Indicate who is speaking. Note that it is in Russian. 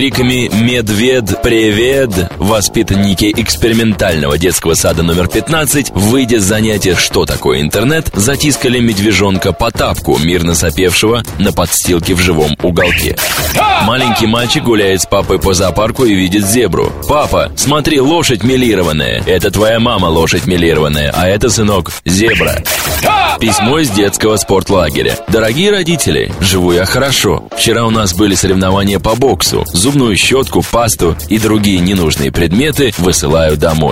Speaker 1: криками «Медвед, привет!» воспитанники экспериментального детского сада номер 15, выйдя с занятия «Что такое интернет?», затискали медвежонка по тапку, мирно сопевшего на подстилке в живом уголке. Маленький мальчик гуляет с папой по зоопарку и видит зебру. «Папа, смотри, лошадь милированная. Это твоя мама лошадь милированная, а это, сынок, зебра». Письмо из детского спортлагеря. Дорогие родители, живу я хорошо. Вчера у нас были соревнования по боксу. Зубную щетку, пасту и другие ненужные предметы высылаю домой.